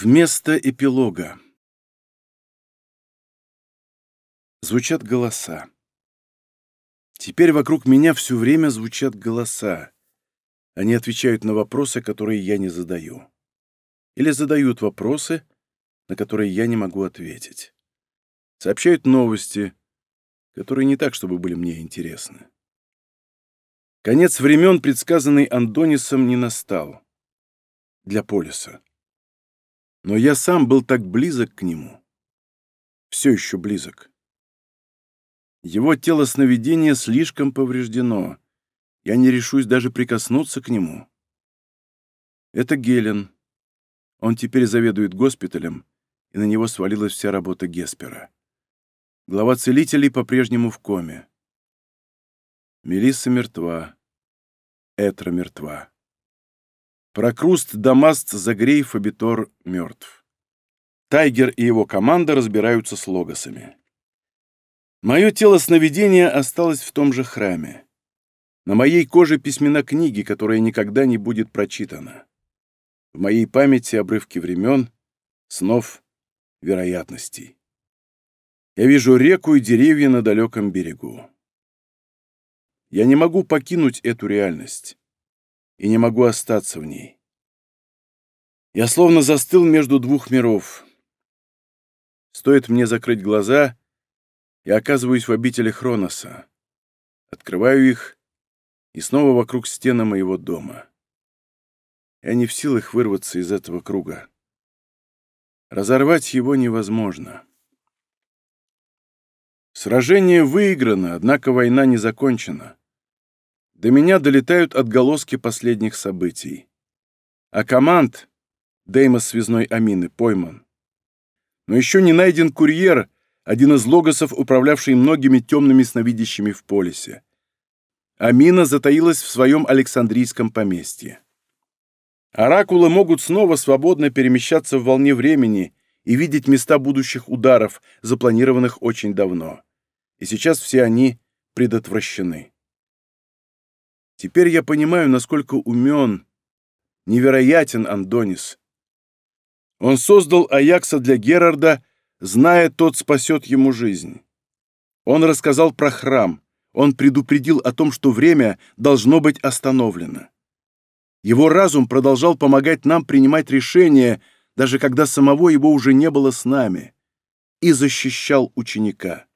Вместо эпилога. Звучат голоса. Теперь вокруг меня все время звучат голоса. Они отвечают на вопросы, которые я не задаю. Или задают вопросы, на которые я не могу ответить. Сообщают новости, которые не так, чтобы были мне интересны. Конец времен, предсказанный Андонисом, не настал. Для Полиса но я сам был так близок к нему. Все еще близок. Его тело сновидения слишком повреждено. Я не решусь даже прикоснуться к нему. Это Гелен. Он теперь заведует госпиталем, и на него свалилась вся работа Геспера. Глава целителей по-прежнему в коме. Мелисса мертва. Этра мертва. Прокруст Дамаст Загреев и мертв. Тайгер и его команда разбираются с логосами. Мое тело сновидения осталось в том же храме. На моей коже письмена книги, которая никогда не будет прочитана. В моей памяти обрывки времен, снов, вероятностей. Я вижу реку и деревья на далеком берегу. Я не могу покинуть эту реальность и не могу остаться в ней. Я словно застыл между двух миров. Стоит мне закрыть глаза, я оказываюсь в обители Хроноса. Открываю их, и снова вокруг стены моего дома. Я не в силах вырваться из этого круга. Разорвать его невозможно. Сражение выиграно, однако война не закончена. До меня долетают отголоски последних событий. А команд Деймос связной Амины пойман. Но еще не найден курьер, один из логосов, управлявший многими темными сновидящими в полисе. Амина затаилась в своем Александрийском поместье. Оракулы могут снова свободно перемещаться в волне времени и видеть места будущих ударов, запланированных очень давно. И сейчас все они предотвращены. Теперь я понимаю, насколько умен, невероятен Андонис. Он создал Аякса для Герарда, зная, тот спасет ему жизнь. Он рассказал про храм, он предупредил о том, что время должно быть остановлено. Его разум продолжал помогать нам принимать решения, даже когда самого его уже не было с нами, и защищал ученика.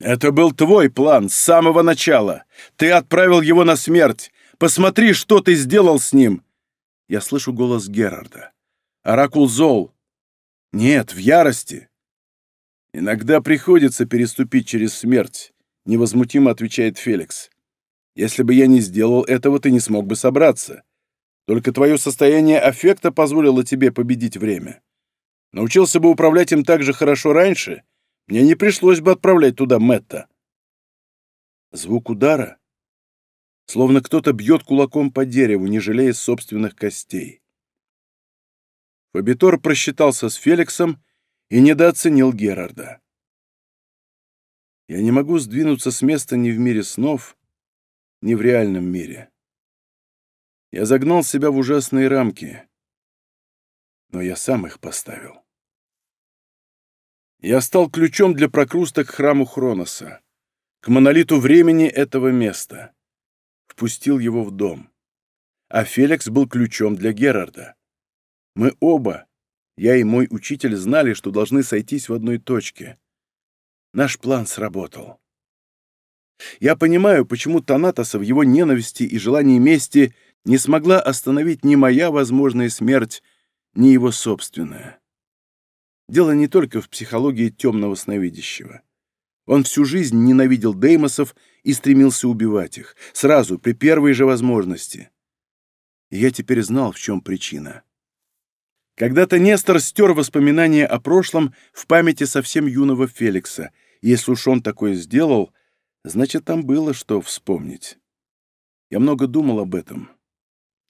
«Это был твой план с самого начала. Ты отправил его на смерть. Посмотри, что ты сделал с ним!» Я слышу голос Герарда. «Оракул зол!» «Нет, в ярости!» «Иногда приходится переступить через смерть», — невозмутимо отвечает Феликс. «Если бы я не сделал этого, ты не смог бы собраться. Только твое состояние аффекта позволило тебе победить время. Научился бы управлять им так же хорошо раньше — мне не пришлось бы отправлять туда Мэтта. Звук удара, словно кто-то бьет кулаком по дереву, не жалея собственных костей. Фабитор просчитался с Феликсом и недооценил Герарда. Я не могу сдвинуться с места ни в мире снов, ни в реальном мире. Я загнал себя в ужасные рамки, но я сам их поставил я стал ключом для прокруста к храму Хроноса, к монолиту времени этого места. Впустил его в дом. А Феликс был ключом для Герарда. Мы оба, я и мой учитель, знали, что должны сойтись в одной точке. Наш план сработал. Я понимаю, почему Танатоса в его ненависти и желании мести не смогла остановить ни моя возможная смерть, ни его собственная. Дело не только в психологии темного сновидящего. Он всю жизнь ненавидел Деймосов и стремился убивать их, сразу, при первой же возможности. И я теперь знал, в чем причина. Когда-то Нестор стер воспоминания о прошлом в памяти совсем юного Феликса. Если уж он такое сделал, значит, там было что вспомнить. Я много думал об этом.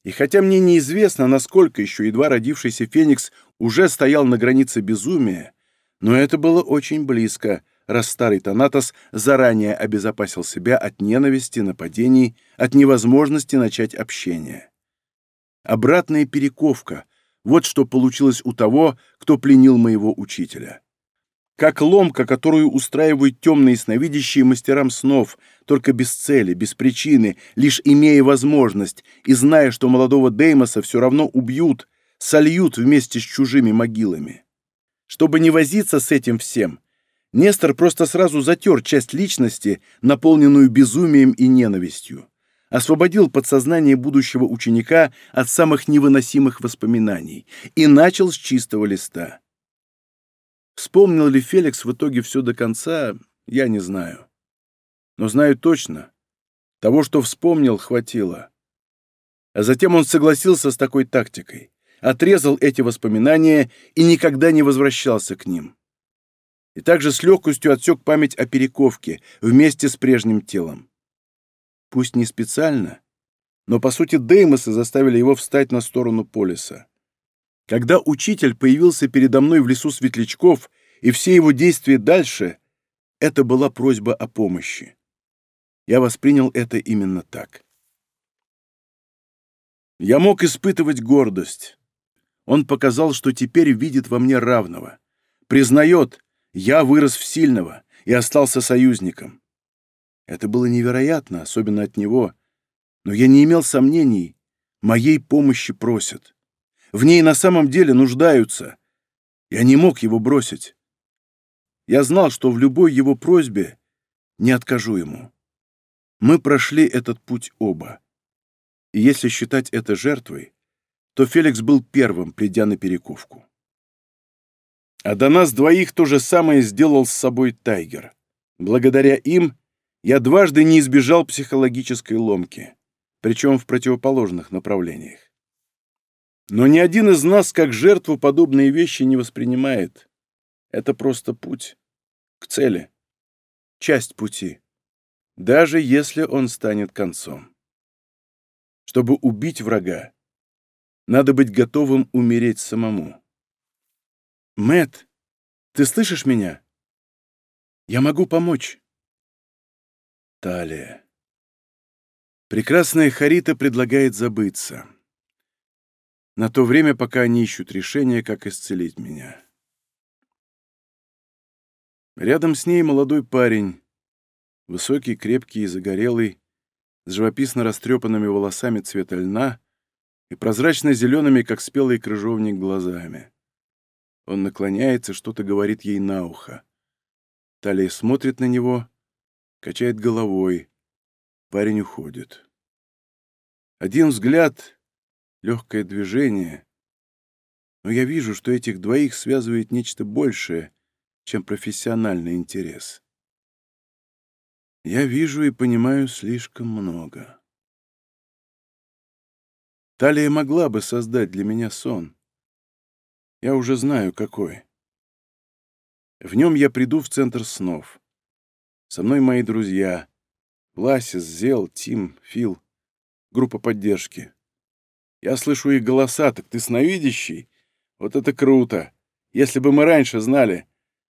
И хотя мне неизвестно, насколько еще едва родившийся Феникс уже стоял на границе безумия, но это было очень близко, раз старый Танатос заранее обезопасил себя от ненависти, нападений, от невозможности начать общение. Обратная перековка — вот что получилось у того, кто пленил моего учителя как ломка, которую устраивают темные сновидящие мастерам снов, только без цели, без причины, лишь имея возможность и зная, что молодого Деймоса все равно убьют, сольют вместе с чужими могилами. Чтобы не возиться с этим всем, Нестор просто сразу затер часть личности, наполненную безумием и ненавистью, освободил подсознание будущего ученика от самых невыносимых воспоминаний и начал с чистого листа. Вспомнил ли Феликс в итоге все до конца, я не знаю. Но знаю точно. Того, что вспомнил, хватило. А затем он согласился с такой тактикой, отрезал эти воспоминания и никогда не возвращался к ним. И также с легкостью отсек память о перековке вместе с прежним телом. Пусть не специально, но, по сути, Деймосы заставили его встать на сторону полиса. Когда учитель появился передо мной в лесу светлячков и все его действия дальше, это была просьба о помощи. Я воспринял это именно так. Я мог испытывать гордость. Он показал, что теперь видит во мне равного. Признает, я вырос в сильного и остался союзником. Это было невероятно, особенно от него. Но я не имел сомнений, моей помощи просят. В ней на самом деле нуждаются. Я не мог его бросить. Я знал, что в любой его просьбе не откажу ему. Мы прошли этот путь оба. И если считать это жертвой, то Феликс был первым, придя на перековку. А до нас двоих то же самое сделал с собой Тайгер. Благодаря им я дважды не избежал психологической ломки, причем в противоположных направлениях. Но ни один из нас как жертву подобные вещи не воспринимает. Это просто путь к цели, часть пути, даже если он станет концом. Чтобы убить врага, надо быть готовым умереть самому. Мэт, ты слышишь меня? Я могу помочь. Талия. Прекрасная Харита предлагает забыться на то время, пока они ищут решение, как исцелить меня. Рядом с ней молодой парень, высокий, крепкий и загорелый, с живописно растрепанными волосами цвета льна и прозрачно-зелеными, как спелый крыжовник, глазами. Он наклоняется, что-то говорит ей на ухо. Талия смотрит на него, качает головой. Парень уходит. Один взгляд легкое движение. Но я вижу, что этих двоих связывает нечто большее, чем профессиональный интерес. Я вижу и понимаю слишком много. Талия могла бы создать для меня сон. Я уже знаю, какой. В нем я приду в центр снов. Со мной мои друзья. Ласис, Я слышу их голоса, так ты сновидящий? Вот это круто! Если бы мы раньше знали!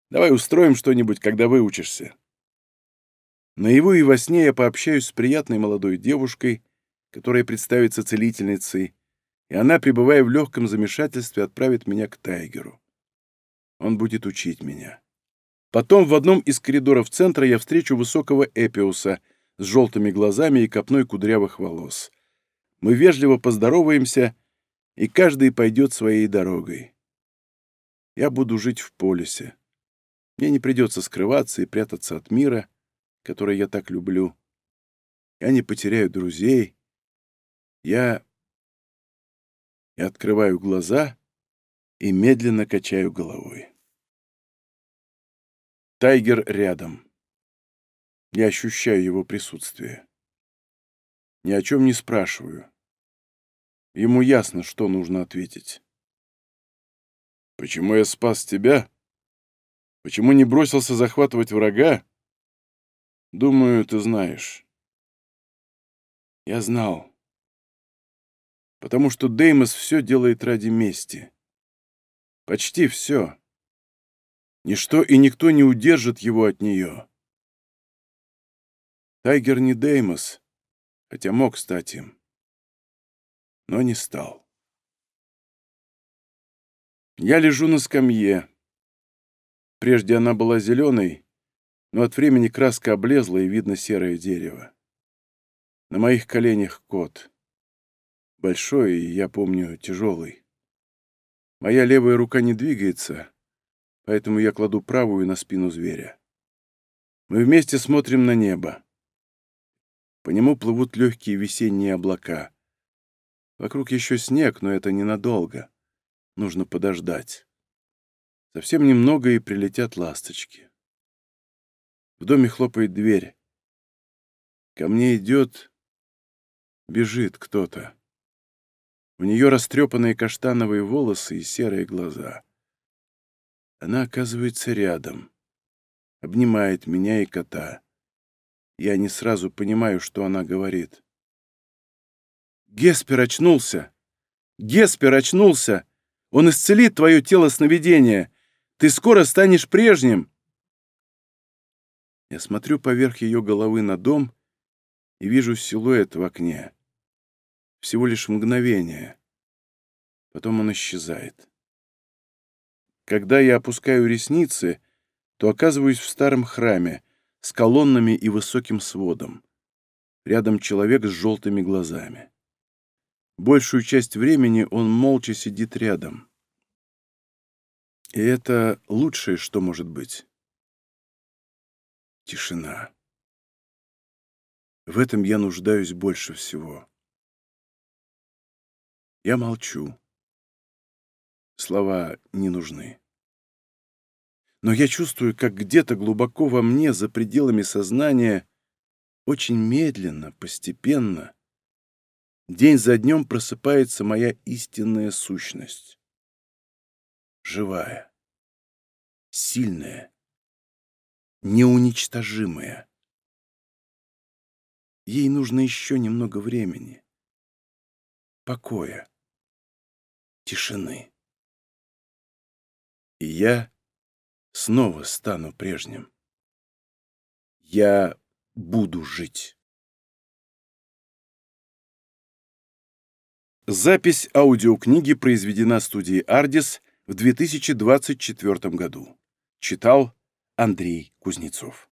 Давай устроим что-нибудь, когда выучишься!» Наяву и во сне я пообщаюсь с приятной молодой девушкой, которая представится целительницей, и она, пребывая в легком замешательстве, отправит меня к Тайгеру. Он будет учить меня. Потом в одном из коридоров центра я встречу высокого Эпиуса с желтыми глазами и копной кудрявых волос. Мы вежливо поздороваемся, и каждый пойдет своей дорогой. Я буду жить в полисе. Мне не придется скрываться и прятаться от мира, который я так люблю. Я не потеряю друзей. Я... Я открываю глаза и медленно качаю головой. Тайгер рядом. Я ощущаю его присутствие. Ни о чем не спрашиваю. Ему ясно, что нужно ответить. «Почему я спас тебя? Почему не бросился захватывать врага? Думаю, ты знаешь». «Я знал. Потому что Деймос все делает ради мести. Почти все. Ничто и никто не удержит его от нее. Тайгер не Деймос, хотя мог стать им» но не стал. Я лежу на скамье. Прежде она была зеленой, но от времени краска облезла и видно серое дерево. На моих коленях кот. Большой и, я помню, тяжелый. Моя левая рука не двигается, поэтому я кладу правую на спину зверя. Мы вместе смотрим на небо. По нему плывут легкие весенние облака. Вокруг еще снег, но это ненадолго. Нужно подождать. Совсем немного, и прилетят ласточки. В доме хлопает дверь. Ко мне идет... Бежит кто-то. У нее растрепанные каштановые волосы и серые глаза. Она оказывается рядом. Обнимает меня и кота. Я не сразу понимаю, что она говорит. Геспер очнулся, Геспер очнулся. Он исцелит твое тело сновидения! Ты скоро станешь прежним!» Я смотрю поверх ее головы на дом и вижу силуэт в окне. Всего лишь мгновение. Потом он исчезает. Когда я опускаю ресницы, то оказываюсь в старом храме с колоннами и высоким сводом. Рядом человек с желтыми глазами. Большую часть времени он молча сидит рядом. И это лучшее, что может быть. Тишина. В этом я нуждаюсь больше всего. Я молчу. Слова не нужны. Но я чувствую, как где-то глубоко во мне, за пределами сознания, очень медленно, постепенно, День за днем просыпается моя истинная сущность. Живая, сильная, неуничтожимая. Ей нужно еще немного времени, покоя, тишины. И я снова стану прежним. Я буду жить. Запись аудиокниги произведена студией «Ардис» в 2024 году. Читал Андрей Кузнецов.